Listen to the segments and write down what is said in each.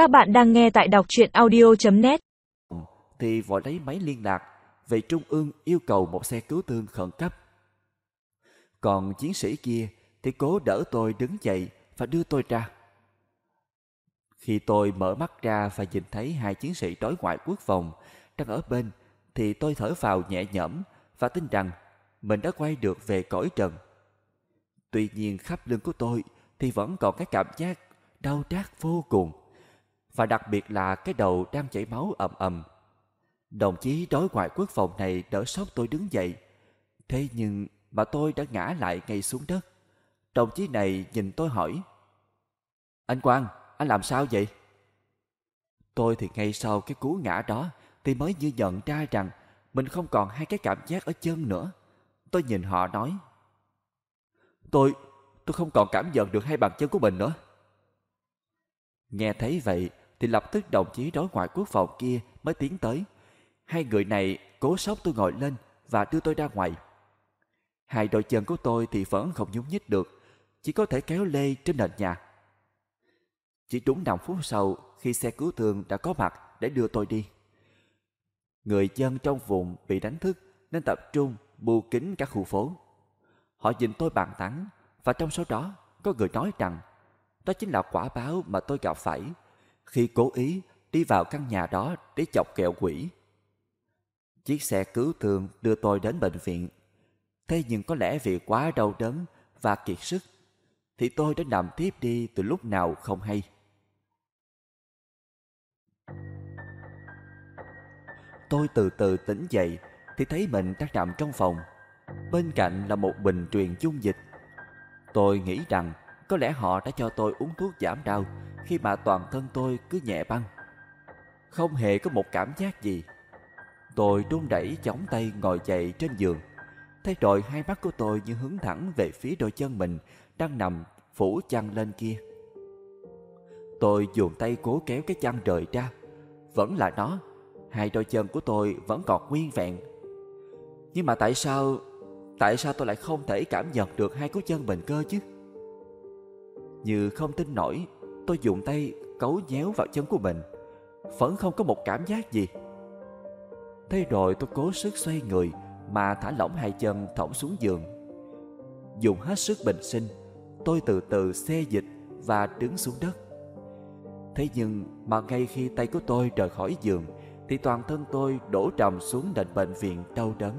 Các bạn đang nghe tại đọc chuyện audio.net ờ, thì vội lấy máy liên lạc về trung ương yêu cầu một xe cứu thương khẩn cấp. Còn chiến sĩ kia thì cố đỡ tôi đứng dậy và đưa tôi ra. Khi tôi mở mắt ra và nhìn thấy hai chiến sĩ đối ngoại quốc phòng đang ở bên, thì tôi thở vào nhẹ nhõm và tin rằng mình đã quay được về cõi trần. Tuy nhiên khắp lưng của tôi thì vẫn còn cái cảm giác đau đớn vô cùng và đặc biệt là cái đầu đang chảy máu ầm ầm. Đồng chí đối ngoại quốc phòng này đỡ sốc tôi đứng dậy. Thế nhưng mà tôi đã ngã lại ngay xuống đất. Đồng chí này nhìn tôi hỏi. Anh Quang, anh làm sao vậy? Tôi thì ngay sau cái cú ngã đó thì mới như nhận ra rằng mình không còn hai cái cảm giác ở chân nữa. Tôi nhìn họ nói. Tôi, tôi không còn cảm nhận được hai bàn chân của mình nữa. Nghe thấy vậy thì lập tức đồng chí đối ngoại quốc phòng kia mới tiến tới. Hai người này cố sốc tôi ngồi lên và đưa tôi ra ngoài. Hai đôi chân của tôi thì vẫn không nhúc nhích được, chỉ có thể kéo lê trên nền nhà. Chỉ đúng 5 phút sau khi xe cứu thương đã có mặt để đưa tôi đi. Người dân trong vùng bị đánh thức nên tập trung bù kính các khu phố. Họ nhìn tôi bàn tán và trong số đó có người nói rằng đó chính là quả báo mà tôi gặp phải khi cố ý đi vào căn nhà đó để chọc kẹo quỷ. Chiếc xe cứu thương đưa tôi đến bệnh viện. Thế nhưng có lẽ vì quá đau đớn và kiệt sức, thì tôi đã nằm tiếp đi từ lúc nào không hay. Tôi từ từ tỉnh dậy thì thấy mình đang nằm trong phòng. Bên cạnh là một bình truyền dung dịch. Tôi nghĩ rằng có lẽ họ đã cho tôi uống thuốc giảm đau khi mà toàn thân tôi cứ nhẹ băng. Không hề có một cảm giác gì. Tôi đun đẩy chống tay ngồi dậy trên giường. Thấy rồi hai mắt của tôi như hướng thẳng về phía đôi chân mình đang nằm phủ chăn lên kia. Tôi dùng tay cố kéo cái chăn rời ra. Vẫn là nó. Hai đôi chân của tôi vẫn còn nguyên vẹn. Nhưng mà tại sao... Tại sao tôi lại không thể cảm nhận được hai cú chân mình cơ chứ? Như không tin nổi Tôi dùng tay cấu nhéo vào chân của mình. Vẫn không có một cảm giác gì. Thế rồi tôi cố sức xoay người Mà thả lỏng hai chân thõng xuống giường. Dùng hết sức bình sinh Tôi từ từ xê dịch và đứng xuống đất. Thế nhưng mà ngay khi tay của tôi rời khỏi giường Thì toàn thân tôi đổ trầm xuống nền bệnh viện đau đớn.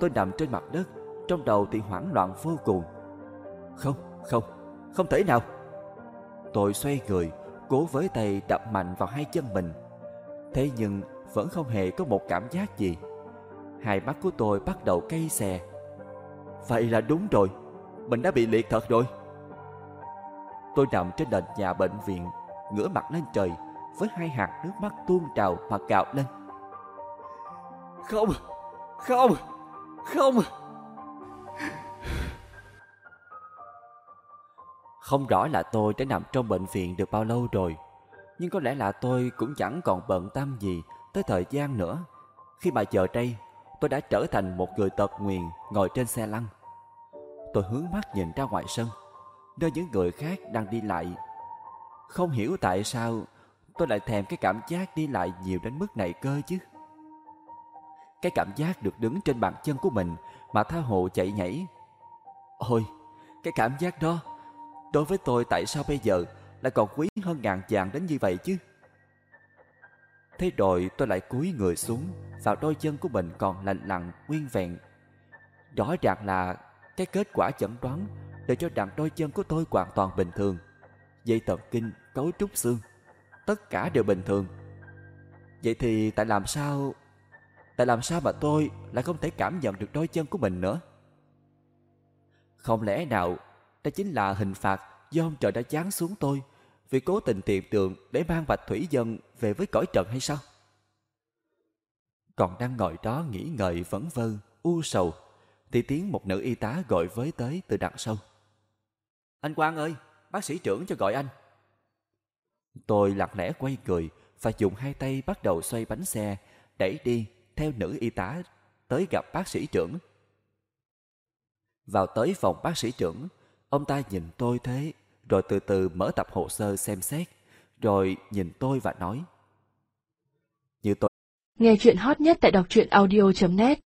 Tôi nằm trên mặt đất Trong đầu thì hoảng loạn vô cùng. Không, không, không thể nào. Tôi xoay người, Cố với tay đập mạnh vào hai chân mình. Thế nhưng vẫn không hề có một cảm giác gì. Hai mắt của tôi bắt đầu cay xè. Vậy là đúng rồi, Mình đã bị liệt thật rồi. Tôi nằm trên nền nhà bệnh viện, Ngửa mặt lên trời, Với hai hạt nước mắt tuôn trào mà cào lên. Không Không Không. Không rõ là tôi đã nằm trong bệnh viện được bao lâu rồi Nhưng có lẽ là tôi cũng chẳng còn bận tâm gì tới thời gian nữa. Khi mà giờ đây tôi đã trở thành một người tật nguyền ngồi trên xe lăn. Tôi hướng mắt nhìn ra ngoài sân Nơi những người khác đang đi lại. Không hiểu tại sao tôi lại thèm cái cảm giác đi lại nhiều đến mức này cơ chứ. Cái cảm giác được đứng trên bàn chân của mình mà tha hồ chạy nhảy. Ôi, cái cảm giác đó Đối với tôi tại sao bây giờ lại còn quý hơn ngàn vàng đến như vậy chứ? Thế rồi tôi lại cúi người xuống vào đôi chân của mình còn lành lặn, nguyên vẹn. Rõ ràng là cái kết quả chẩn đoán để cho rằng đôi chân của tôi hoàn toàn bình thường. Dây thần kinh, cấu trúc xương, tất cả đều bình thường. Vậy thì tại làm sao... Tại làm sao mà tôi lại không thể cảm nhận được đôi chân của mình nữa? Không lẽ nào đó chính là hình phạt do ông trời đã giáng xuống tôi vì cố tình tìm tượng để mang bạch thủy dân về với cõi trần hay sao? Còn đang ngồi đó nghĩ ngợi vấn vơ, u sầu, thì tiếng một nữ y tá gọi với tới từ đằng sau. Anh Quang ơi, bác sĩ trưởng cho gọi anh. Tôi lặng lẽ quay người và dùng hai tay bắt đầu xoay bánh xe, đẩy đi theo nữ y tá tới gặp bác sĩ trưởng. Vào tới phòng bác sĩ trưởng, Ông ta nhìn tôi thế, rồi từ từ mở tập hồ sơ xem xét, rồi nhìn tôi và nói. Như tôi Nghe chuyện hot nhất tại đọc truyện audio.net